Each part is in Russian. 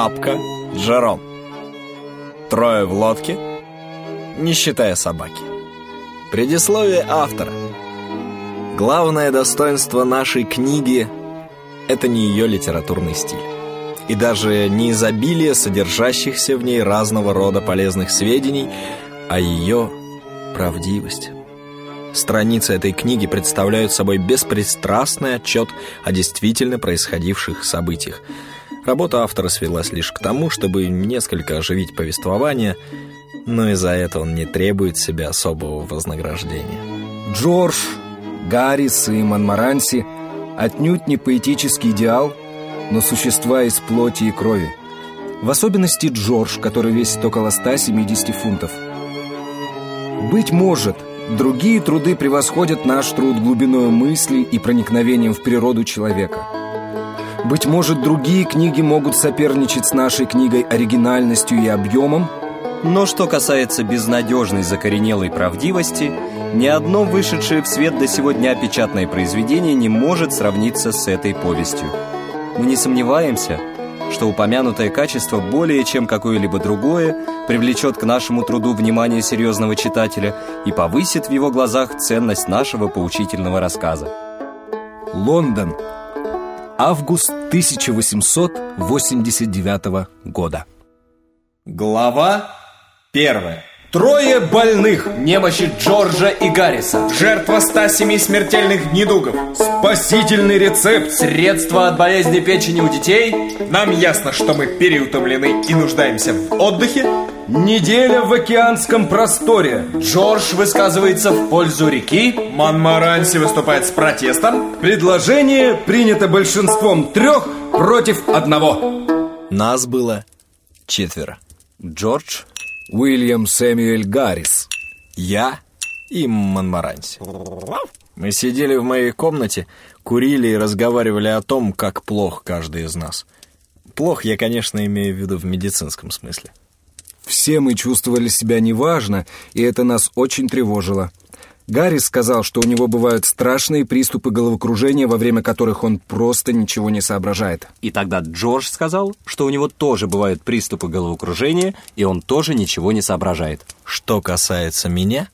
Папка Джером. Трое в лодке, не считая собаки. Предисловие автора. Главное достоинство нашей книги — это не ее литературный стиль. И даже не изобилие содержащихся в ней разного рода полезных сведений, а ее правдивость. Страницы этой книги представляют собой беспристрастный отчет о действительно происходивших событиях. Работа автора свелась лишь к тому, чтобы несколько оживить повествование, но и за это он не требует себе особого вознаграждения. Джордж, Гаррис и Монмаранси отнюдь не поэтический идеал, но существа из плоти и крови. В особенности Джордж, который весит около 170 фунтов. Быть может, Другие труды превосходят наш труд глубиной мысли и проникновением в природу человека. Быть может, другие книги могут соперничать с нашей книгой оригинальностью и объемом, но что касается безнадежной закоренелой правдивости, ни одно вышедшее в свет до сегодня печатное произведение не может сравниться с этой повестью. Мы не сомневаемся, что упомянутое качество более чем какое-либо другое привлечет к нашему труду внимание серьезного читателя и повысит в его глазах ценность нашего поучительного рассказа. Лондон. Август 1889 года. Глава первая. Трое больных. Немощи Джорджа и Гарриса. Жертва 107 смертельных недугов. Спасительный рецепт. Средства от болезни печени у детей. Нам ясно, что мы переутомлены и нуждаемся в отдыхе. Неделя в океанском просторе. Джордж высказывается в пользу реки. Монмаранси выступает с протестом. Предложение принято большинством трех против одного. Нас было четверо. Джордж, Уильям Сэмюэль Гаррис. Я и Монмаранси. Мы сидели в моей комнате, курили и разговаривали о том, как плох каждый из нас. Плох я, конечно, имею в виду в медицинском смысле. Все мы чувствовали себя неважно, и это нас очень тревожило. Гаррис сказал, что у него бывают страшные приступы головокружения, во время которых он просто ничего не соображает. И тогда Джордж сказал, что у него тоже бывают приступы головокружения, и он тоже ничего не соображает. Что касается меня,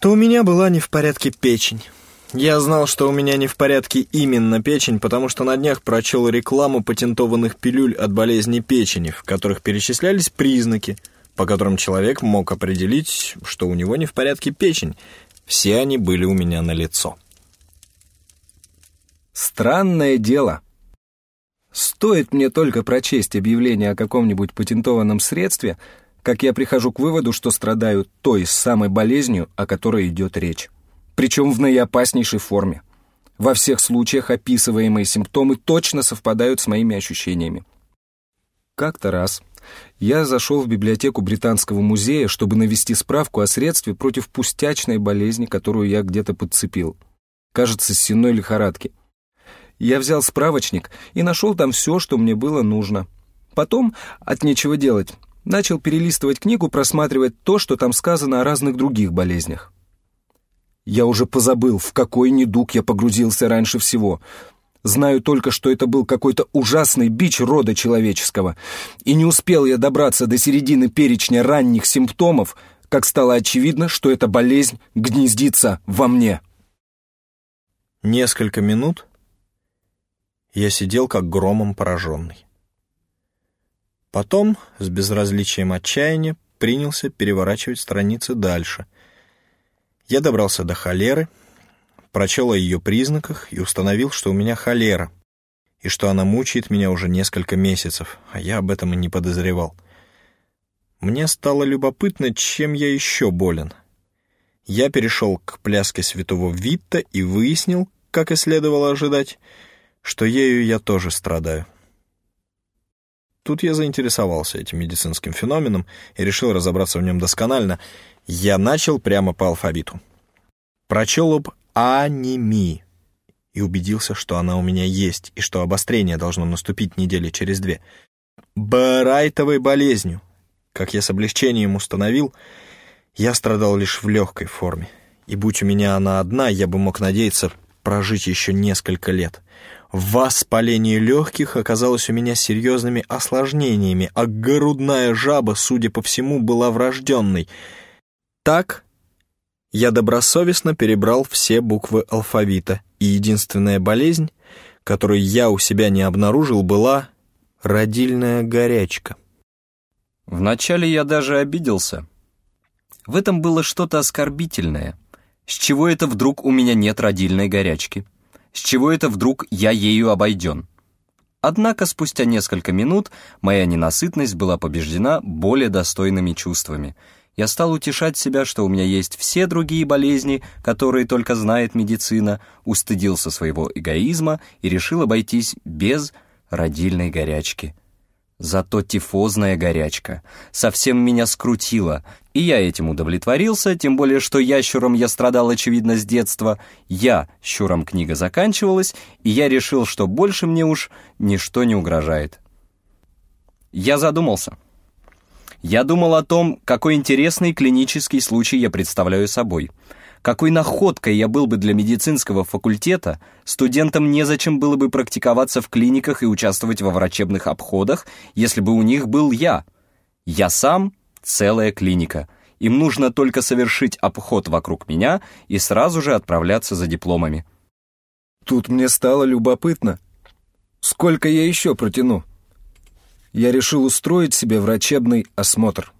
то у меня была не в порядке печень. Я знал, что у меня не в порядке именно печень, потому что на днях прочел рекламу патентованных пилюль от болезни печени, в которых перечислялись признаки – по которым человек мог определить, что у него не в порядке печень. Все они были у меня на лицо. Странное дело. Стоит мне только прочесть объявление о каком-нибудь патентованном средстве, как я прихожу к выводу, что страдаю той самой болезнью, о которой идет речь. Причем в наиопаснейшей форме. Во всех случаях описываемые симптомы точно совпадают с моими ощущениями. Как-то раз я зашел в библиотеку Британского музея, чтобы навести справку о средстве против пустячной болезни, которую я где-то подцепил. Кажется, сенной лихорадки. Я взял справочник и нашел там все, что мне было нужно. Потом, от нечего делать, начал перелистывать книгу, просматривать то, что там сказано о разных других болезнях. Я уже позабыл, в какой недуг я погрузился раньше всего — Знаю только, что это был какой-то ужасный бич рода человеческого. И не успел я добраться до середины перечня ранних симптомов, как стало очевидно, что эта болезнь гнездится во мне. Несколько минут я сидел как громом пораженный. Потом, с безразличием отчаяния, принялся переворачивать страницы дальше. Я добрался до холеры — прочел о ее признаках и установил, что у меня холера, и что она мучает меня уже несколько месяцев, а я об этом и не подозревал. Мне стало любопытно, чем я еще болен. Я перешел к пляске святого Витта и выяснил, как и следовало ожидать, что ею я тоже страдаю. Тут я заинтересовался этим медицинским феноменом и решил разобраться в нем досконально. Я начал прямо по алфавиту. Прочел об анеми и убедился, что она у меня есть и что обострение должно наступить недели через две. Барайтовой болезнью. Как я с облегчением установил, я страдал лишь в легкой форме. И будь у меня она одна, я бы мог надеяться прожить еще несколько лет. Воспаление легких оказалось у меня серьезными осложнениями, а грудная жаба, судя по всему, была врожденной. Так я добросовестно перебрал все буквы алфавита, и единственная болезнь, которую я у себя не обнаружил, была родильная горячка. Вначале я даже обиделся. В этом было что-то оскорбительное. С чего это вдруг у меня нет родильной горячки? С чего это вдруг я ею обойден? Однако спустя несколько минут моя ненасытность была побеждена более достойными чувствами. Я стал утешать себя, что у меня есть все другие болезни, которые только знает медицина, устыдился своего эгоизма и решил обойтись без родильной горячки. Зато тифозная горячка совсем меня скрутила, и я этим удовлетворился, тем более, что ящуром я страдал, очевидно, с детства. Я, щуром книга заканчивалась, и я решил, что больше мне уж ничто не угрожает. Я задумался. Я думал о том, какой интересный клинический случай я представляю собой — какой находкой я был бы для медицинского факультета, студентам незачем было бы практиковаться в клиниках и участвовать во врачебных обходах, если бы у них был я. Я сам — целая клиника. Им нужно только совершить обход вокруг меня и сразу же отправляться за дипломами. Тут мне стало любопытно. Сколько я еще протяну? Я решил устроить себе врачебный осмотр.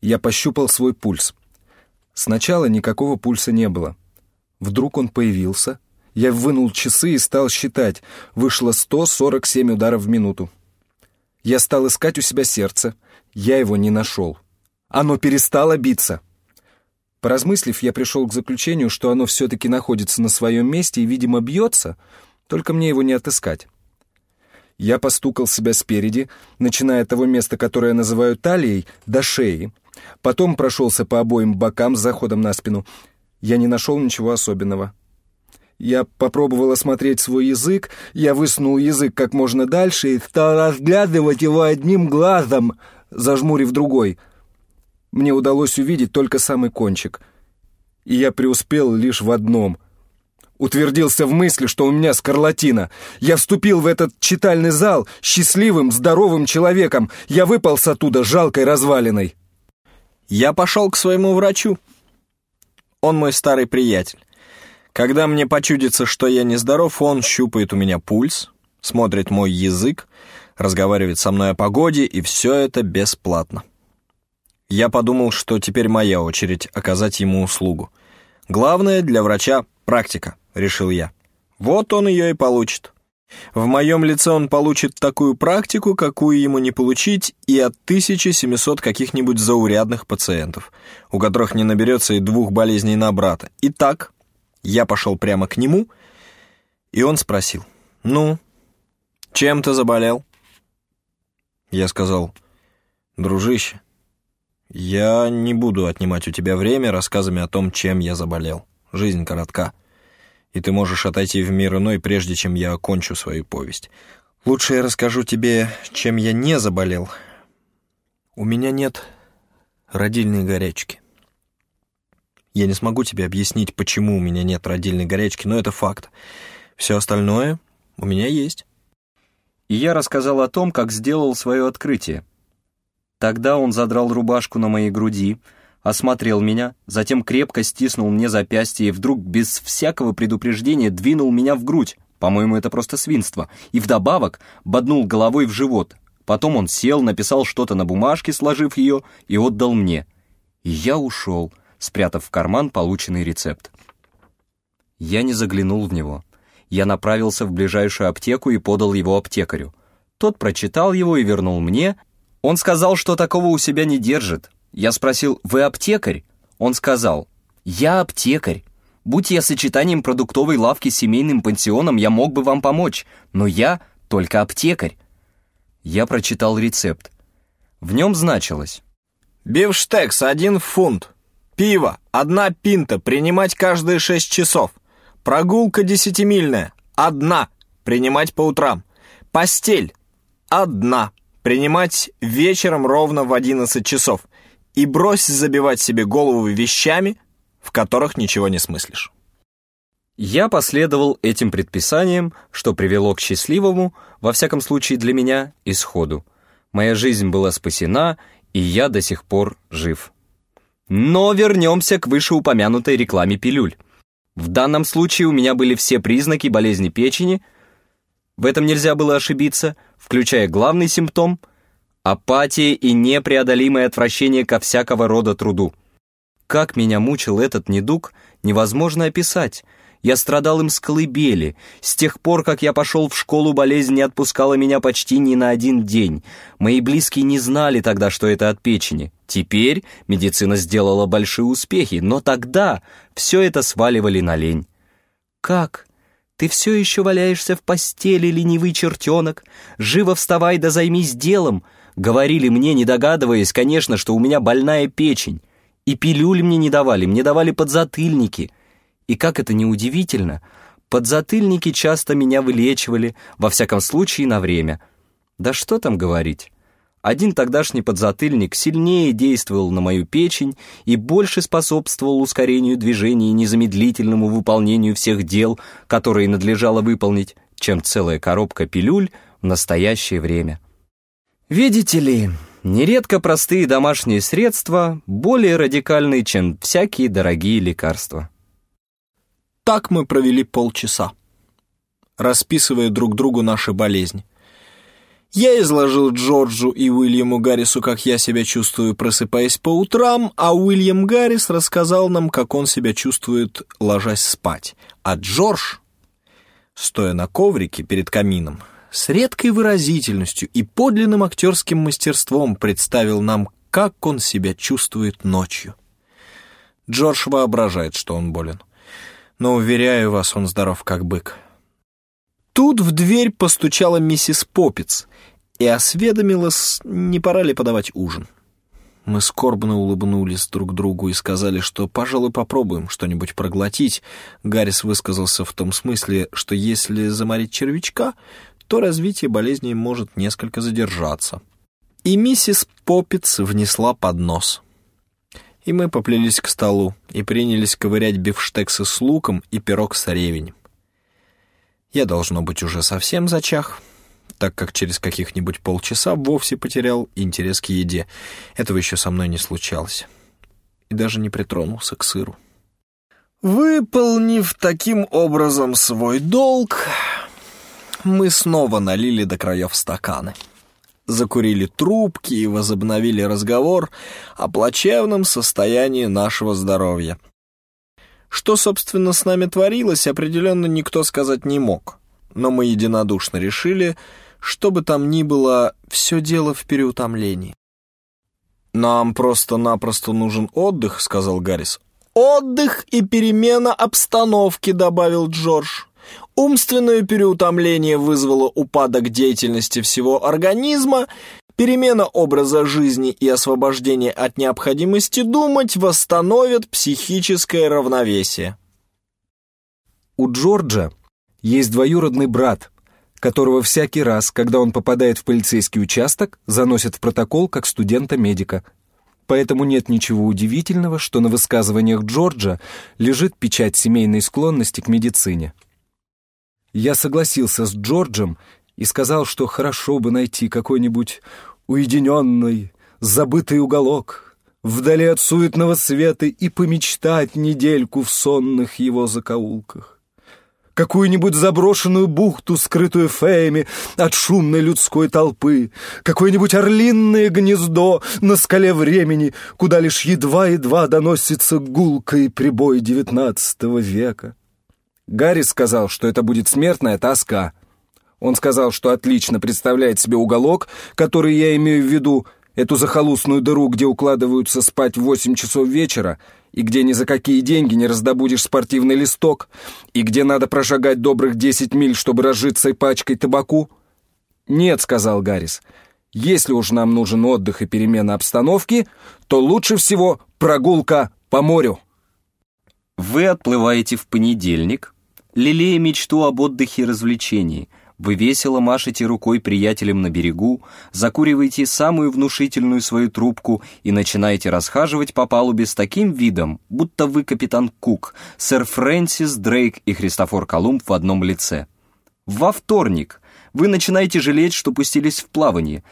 Я пощупал свой пульс. Сначала никакого пульса не было. Вдруг он появился. Я вынул часы и стал считать. Вышло 147 ударов в минуту. Я стал искать у себя сердце. Я его не нашел. Оно перестало биться. Поразмыслив, я пришел к заключению, что оно все-таки находится на своем месте и, видимо, бьется, только мне его не отыскать. Я постукал себя спереди, начиная от того места, которое называю талией, до шеи, Потом прошелся по обоим бокам с заходом на спину. Я не нашел ничего особенного. Я попробовал осмотреть свой язык, я высунул язык как можно дальше и стал разглядывать его одним глазом, зажмурив другой. Мне удалось увидеть только самый кончик. И я преуспел лишь в одном — утвердился в мысли, что у меня скарлатина. Я вступил в этот читальный зал счастливым, здоровым человеком. Я выпал оттуда жалкой развалиной. Я пошел к своему врачу. Он мой старый приятель. Когда мне почудится, что я нездоров, он щупает у меня пульс, смотрит мой язык, разговаривает со мной о погоде, и все это бесплатно. Я подумал, что теперь моя очередь оказать ему услугу. Главное для врача — практика, решил я. Вот он ее и получит. В моем лице он получит такую практику, какую ему не получить и от 1700 каких-нибудь заурядных пациентов, у которых не наберется и двух болезней на брата. Итак, я пошел прямо к нему, и он спросил, «Ну, чем ты заболел?» Я сказал, «Дружище, я не буду отнимать у тебя время рассказами о том, чем я заболел. Жизнь коротка и ты можешь отойти в мир иной, прежде чем я окончу свою повесть. Лучше я расскажу тебе, чем я не заболел. У меня нет родильной горячки. Я не смогу тебе объяснить, почему у меня нет родильной горячки, но это факт. Все остальное у меня есть. И я рассказал о том, как сделал свое открытие. Тогда он задрал рубашку на моей груди, осмотрел меня, затем крепко стиснул мне запястье и вдруг без всякого предупреждения двинул меня в грудь, по-моему, это просто свинство, и вдобавок боднул головой в живот. Потом он сел, написал что-то на бумажке, сложив ее, и отдал мне. И я ушел, спрятав в карман полученный рецепт. Я не заглянул в него. Я направился в ближайшую аптеку и подал его аптекарю. Тот прочитал его и вернул мне. Он сказал, что такого у себя не держит, я спросил, вы аптекарь? Он сказал, я аптекарь. Будь я сочетанием продуктовой лавки с семейным пансионом, я мог бы вам помочь, но я только аптекарь. Я прочитал рецепт. В нем значилось. Бифштекс один фунт. Пиво одна пинта, принимать каждые шесть часов. Прогулка десятимильная, одна, принимать по утрам. Постель одна, принимать вечером ровно в одиннадцать часов и брось забивать себе голову вещами, в которых ничего не смыслишь. Я последовал этим предписаниям, что привело к счастливому, во всяком случае для меня, исходу. Моя жизнь была спасена, и я до сих пор жив. Но вернемся к вышеупомянутой рекламе пилюль. В данном случае у меня были все признаки болезни печени, в этом нельзя было ошибиться, включая главный симптом — апатия и непреодолимое отвращение ко всякого рода труду. Как меня мучил этот недуг, невозможно описать — я страдал им с колыбели. С тех пор, как я пошел в школу, болезнь не отпускала меня почти ни на один день. Мои близкие не знали тогда, что это от печени. Теперь медицина сделала большие успехи, но тогда все это сваливали на лень. «Как? Ты все еще валяешься в постели, ленивый чертенок? Живо вставай да займись делом!» Говорили мне, не догадываясь, конечно, что у меня больная печень. И пилюль мне не давали, мне давали подзатыльники — и как это неудивительно, подзатыльники часто меня вылечивали, во всяком случае на время. Да что там говорить. Один тогдашний подзатыльник сильнее действовал на мою печень и больше способствовал ускорению движения и незамедлительному выполнению всех дел, которые надлежало выполнить, чем целая коробка пилюль в настоящее время. Видите ли, нередко простые домашние средства более радикальны, чем всякие дорогие лекарства. Так мы провели полчаса, расписывая друг другу наши болезни. Я изложил Джорджу и Уильяму Гаррису, как я себя чувствую, просыпаясь по утрам, а Уильям Гаррис рассказал нам, как он себя чувствует, ложась спать. А Джордж, стоя на коврике перед камином, с редкой выразительностью и подлинным актерским мастерством представил нам, как он себя чувствует ночью. Джордж воображает, что он болен но, уверяю вас, он здоров как бык. Тут в дверь постучала миссис Поппиц и осведомилась, не пора ли подавать ужин. Мы скорбно улыбнулись друг другу и сказали, что, пожалуй, попробуем что-нибудь проглотить. Гаррис высказался в том смысле, что если заморить червячка, то развитие болезни может несколько задержаться. И миссис Поппиц внесла поднос и мы поплелись к столу и принялись ковырять бифштексы с луком и пирог с ревенем. Я, должно быть, уже совсем зачах, так как через каких-нибудь полчаса вовсе потерял интерес к еде. Этого еще со мной не случалось. И даже не притронулся к сыру. Выполнив таким образом свой долг, мы снова налили до краев стаканы закурили трубки и возобновили разговор о плачевном состоянии нашего здоровья. Что, собственно, с нами творилось, определенно никто сказать не мог. Но мы единодушно решили, что бы там ни было, все дело в переутомлении. «Нам просто-напросто нужен отдых», — сказал Гаррис. «Отдых и перемена обстановки», — добавил Джордж. Умственное переутомление вызвало упадок деятельности всего организма, перемена образа жизни и освобождение от необходимости думать восстановят психическое равновесие. У Джорджа есть двоюродный брат, которого всякий раз, когда он попадает в полицейский участок, заносят в протокол как студента-медика. Поэтому нет ничего удивительного, что на высказываниях Джорджа лежит печать семейной склонности к медицине. Я согласился с Джорджем и сказал, что хорошо бы найти какой-нибудь уединенный, забытый уголок, вдали от суетного света и помечтать недельку в сонных его закоулках. Какую-нибудь заброшенную бухту, скрытую феями от шумной людской толпы, какое-нибудь орлинное гнездо на скале времени, куда лишь едва-едва доносится гулка и прибой девятнадцатого века. Гарри сказал, что это будет смертная тоска. Он сказал, что отлично представляет себе уголок, который я имею в виду, эту захолустную дыру, где укладываются спать в восемь часов вечера, и где ни за какие деньги не раздобудешь спортивный листок, и где надо прошагать добрых десять миль, чтобы разжиться пачкой табаку. «Нет», — сказал Гаррис, — «если уж нам нужен отдых и перемена обстановки, то лучше всего прогулка по морю». Вы отплываете в понедельник, лелея мечту об отдыхе и развлечении. Вы весело машете рукой приятелям на берегу, закуриваете самую внушительную свою трубку и начинаете расхаживать по палубе с таким видом, будто вы капитан Кук, сэр Фрэнсис Дрейк и Христофор Колумб в одном лице. Во вторник вы начинаете жалеть, что пустились в плавание.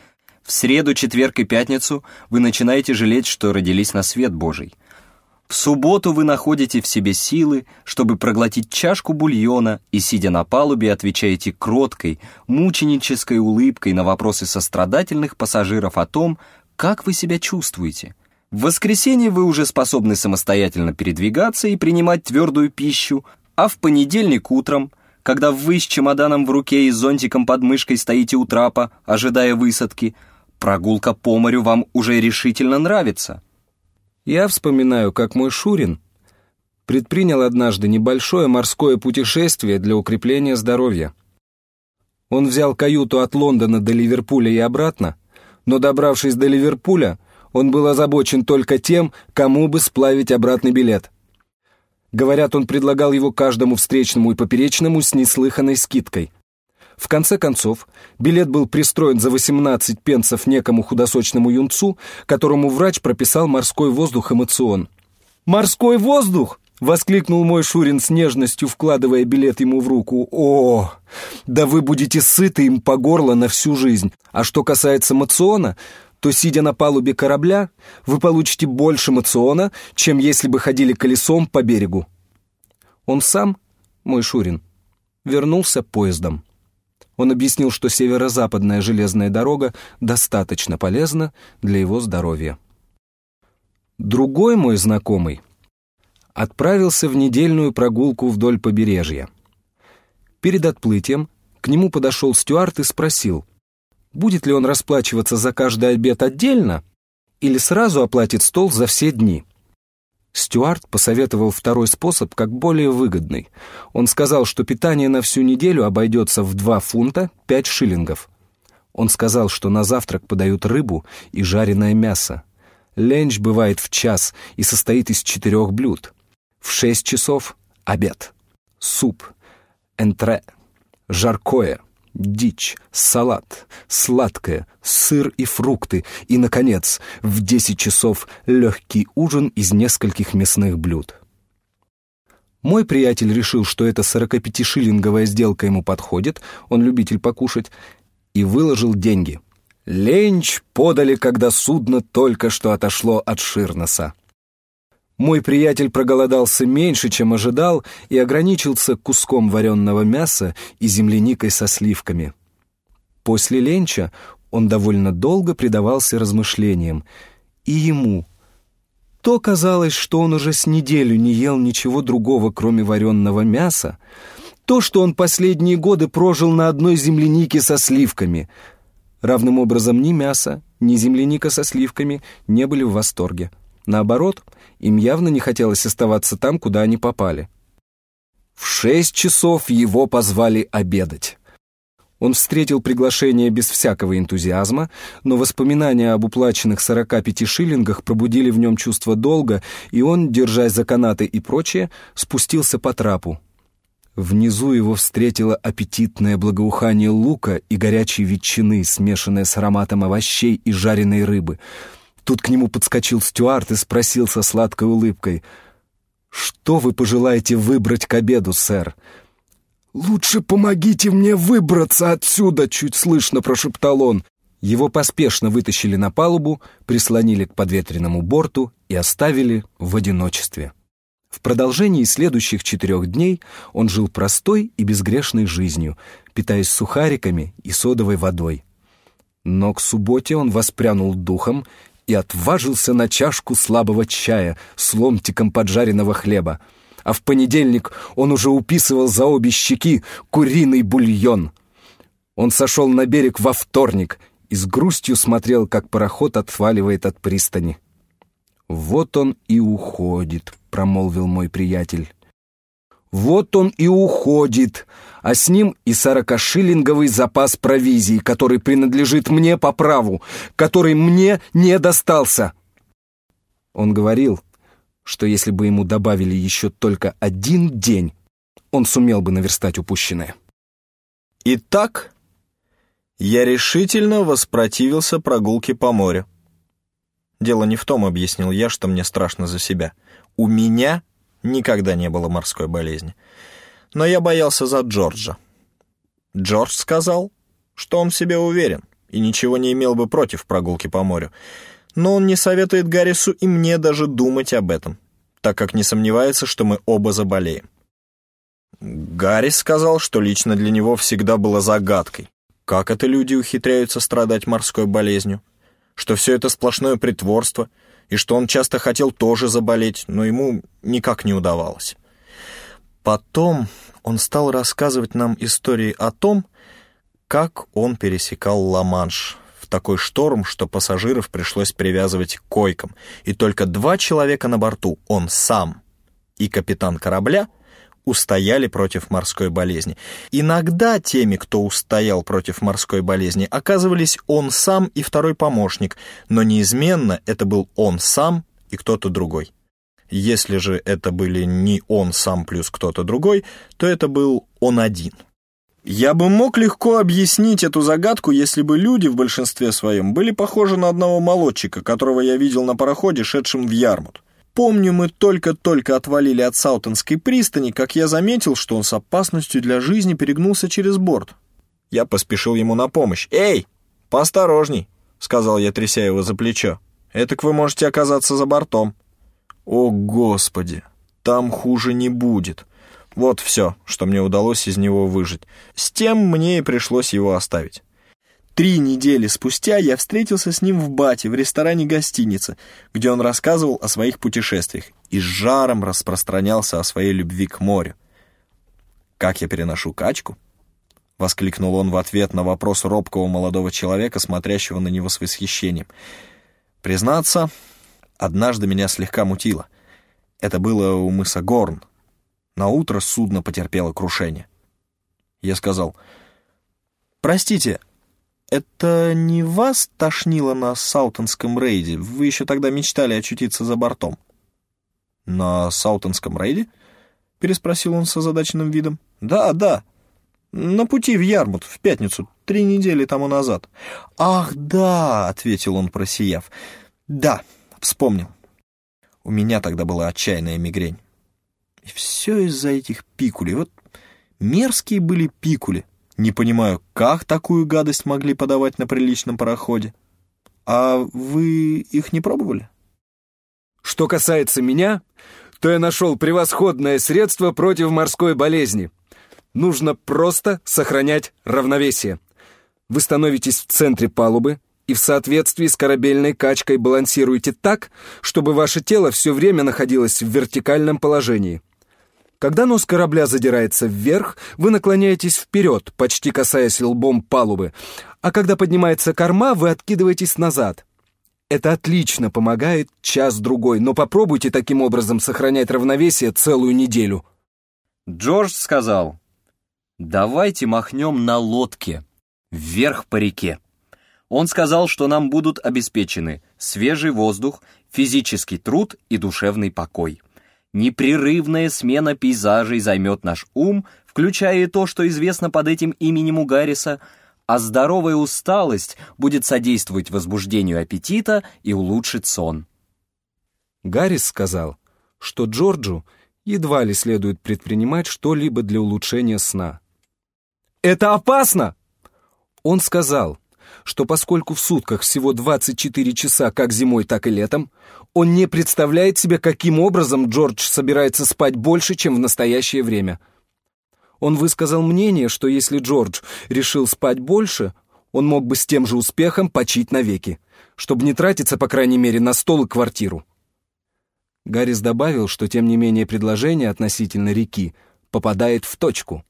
В среду, четверг и пятницу вы начинаете жалеть, что родились на свет Божий. В субботу вы находите в себе силы, чтобы проглотить чашку бульона и, сидя на палубе, отвечаете кроткой, мученической улыбкой на вопросы сострадательных пассажиров о том, как вы себя чувствуете. В воскресенье вы уже способны самостоятельно передвигаться и принимать твердую пищу, а в понедельник утром, когда вы с чемоданом в руке и зонтиком под мышкой стоите у трапа, ожидая высадки, прогулка по морю вам уже решительно нравится – я вспоминаю, как мой Шурин предпринял однажды небольшое морское путешествие для укрепления здоровья. Он взял каюту от Лондона до Ливерпуля и обратно, но, добравшись до Ливерпуля, он был озабочен только тем, кому бы сплавить обратный билет. Говорят, он предлагал его каждому встречному и поперечному с неслыханной скидкой. В конце концов, билет был пристроен за 18 пенсов некому худосочному юнцу, которому врач прописал морской воздух эмоцион. «Морской воздух!» — воскликнул мой Шурин с нежностью, вкладывая билет ему в руку. «О, да вы будете сыты им по горло на всю жизнь. А что касается мациона, то, сидя на палубе корабля, вы получите больше мациона, чем если бы ходили колесом по берегу». Он сам, мой Шурин, вернулся поездом. Он объяснил, что северо-западная железная дорога достаточно полезна для его здоровья. Другой мой знакомый отправился в недельную прогулку вдоль побережья. Перед отплытием к нему подошел Стюарт и спросил, будет ли он расплачиваться за каждый обед отдельно или сразу оплатит стол за все дни. Стюарт посоветовал второй способ как более выгодный. Он сказал, что питание на всю неделю обойдется в 2 фунта 5 шиллингов. Он сказал, что на завтрак подают рыбу и жареное мясо. Ленч бывает в час и состоит из четырех блюд. В шесть часов — обед. Суп, энтре, жаркое — дичь, салат, сладкое, сыр и фрукты, и, наконец, в 10 часов легкий ужин из нескольких мясных блюд. Мой приятель решил, что эта 45-шиллинговая сделка ему подходит, он любитель покушать, и выложил деньги. Ленч подали, когда судно только что отошло от Ширноса. Мой приятель проголодался меньше, чем ожидал, и ограничился куском вареного мяса и земляникой со сливками. После ленча он довольно долго предавался размышлениям, и ему то казалось, что он уже с неделю не ел ничего другого, кроме вареного мяса, то, что он последние годы прожил на одной землянике со сливками. Равным образом ни мясо, ни земляника со сливками не были в восторге. Наоборот, им явно не хотелось оставаться там, куда они попали. В шесть часов его позвали обедать. Он встретил приглашение без всякого энтузиазма, но воспоминания об уплаченных 45 шиллингах пробудили в нем чувство долга, и он, держась за канаты и прочее, спустился по трапу. Внизу его встретило аппетитное благоухание лука и горячей ветчины, смешанное с ароматом овощей и жареной рыбы — Тут к нему подскочил Стюарт и спросил со сладкой улыбкой, «Что вы пожелаете выбрать к обеду, сэр?» «Лучше помогите мне выбраться отсюда!» — чуть слышно прошептал он. Его поспешно вытащили на палубу, прислонили к подветренному борту и оставили в одиночестве. В продолжении следующих четырех дней он жил простой и безгрешной жизнью, питаясь сухариками и содовой водой. Но к субботе он воспрянул духом и отважился на чашку слабого чая с ломтиком поджаренного хлеба. А в понедельник он уже уписывал за обе щеки куриный бульон. Он сошел на берег во вторник и с грустью смотрел, как пароход отваливает от пристани. «Вот он и уходит», — промолвил мой приятель. Вот он и уходит, а с ним и сорокашиллинговый запас провизии, который принадлежит мне по праву, который мне не достался. Он говорил, что если бы ему добавили еще только один день, он сумел бы наверстать упущенное. Итак, я решительно воспротивился прогулке по морю. Дело не в том, объяснил я, что мне страшно за себя. У меня никогда не было морской болезни. Но я боялся за Джорджа. Джордж сказал, что он в себе уверен и ничего не имел бы против прогулки по морю. Но он не советует Гаррису и мне даже думать об этом, так как не сомневается, что мы оба заболеем. Гаррис сказал, что лично для него всегда было загадкой, как это люди ухитряются страдать морской болезнью, что все это сплошное притворство, и что он часто хотел тоже заболеть, но ему никак не удавалось. Потом он стал рассказывать нам истории о том, как он пересекал Ла-Манш в такой шторм, что пассажиров пришлось привязывать к койкам, и только два человека на борту, он сам и капитан корабля, устояли против морской болезни. Иногда теми, кто устоял против морской болезни, оказывались он сам и второй помощник, но неизменно это был он сам и кто-то другой. Если же это были не он сам плюс кто-то другой, то это был он один. Я бы мог легко объяснить эту загадку, если бы люди в большинстве своем были похожи на одного молодчика, которого я видел на пароходе, шедшем в Ярмут. Помню, мы только-только отвалили от Саутонской пристани, как я заметил, что он с опасностью для жизни перегнулся через борт. Я поспешил ему на помощь. «Эй, поосторожней!» — сказал я, тряся его за плечо. «Этак вы можете оказаться за бортом». «О, Господи! Там хуже не будет!» Вот все, что мне удалось из него выжить. С тем мне и пришлось его оставить. Три недели спустя я встретился с ним в Бате, в ресторане гостиницы, где он рассказывал о своих путешествиях и с жаром распространялся о своей любви к морю. «Как я переношу качку?» — воскликнул он в ответ на вопрос робкого молодого человека, смотрящего на него с восхищением. «Признаться, однажды меня слегка мутило. Это было у мыса Горн, на утро судно потерпело крушение. Я сказал, «Простите, это не вас тошнило на Саутонском рейде? Вы еще тогда мечтали очутиться за бортом». «На Саутонском рейде?» — переспросил он с озадаченным видом. «Да, да. На пути в Ярмут в пятницу, три недели тому назад». «Ах, да!» — ответил он, просияв. «Да, вспомнил. У меня тогда была отчаянная мигрень. И все из-за этих пикулей. Вот мерзкие были пикули. Не понимаю, как такую гадость могли подавать на приличном пароходе. А вы их не пробовали? Что касается меня, то я нашел превосходное средство против морской болезни. Нужно просто сохранять равновесие. Вы становитесь в центре палубы и в соответствии с корабельной качкой балансируете так, чтобы ваше тело все время находилось в вертикальном положении. Когда нос корабля задирается вверх, вы наклоняетесь вперед, почти касаясь лбом палубы, а когда поднимается корма, вы откидываетесь назад. Это отлично помогает час-другой, но попробуйте таким образом сохранять равновесие целую неделю. Джордж сказал, «Давайте махнем на лодке, вверх по реке». Он сказал, что нам будут обеспечены свежий воздух, физический труд и душевный покой. Непрерывная смена пейзажей займет наш ум, включая и то, что известно под этим именем у Гарриса, а здоровая усталость будет содействовать возбуждению аппетита и улучшит сон. Гаррис сказал, что Джорджу едва ли следует предпринимать что-либо для улучшения сна. «Это опасно!» Он сказал, что поскольку в сутках всего 24 часа как зимой, так и летом, он не представляет себе, каким образом Джордж собирается спать больше, чем в настоящее время. Он высказал мнение, что если Джордж решил спать больше, он мог бы с тем же успехом почить навеки, чтобы не тратиться, по крайней мере, на стол и квартиру. Гаррис добавил, что тем не менее предложение относительно реки попадает в точку.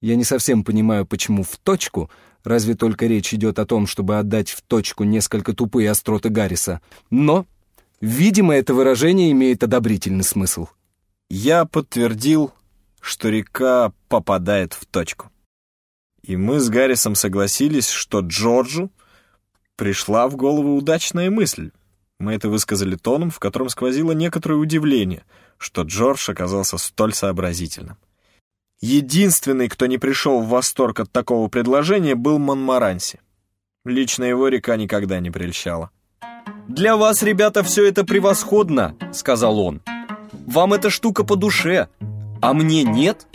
Я не совсем понимаю, почему в точку — Разве только речь идет о том, чтобы отдать в точку несколько тупые остроты Гарриса. Но, видимо, это выражение имеет одобрительный смысл. Я подтвердил, что река попадает в точку. И мы с Гаррисом согласились, что Джорджу пришла в голову удачная мысль. Мы это высказали тоном, в котором сквозило некоторое удивление, что Джордж оказался столь сообразительным. Единственный, кто не пришел в восторг от такого предложения, был Монмаранси. Лично его река никогда не прельщала. «Для вас, ребята, все это превосходно», — сказал он. «Вам эта штука по душе, а мне нет.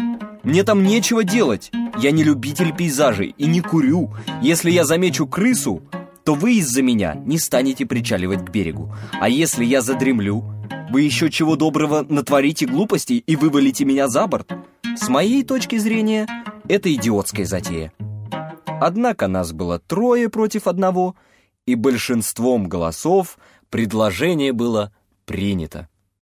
Мне там нечего делать. Я не любитель пейзажей и не курю. Если я замечу крысу, то вы из-за меня не станете причаливать к берегу. А если я задремлю, вы еще чего доброго натворите глупостей и вывалите меня за борт. С моей точки зрения, это идиотская затея. Однако нас было трое против одного, и большинством голосов предложение было принято.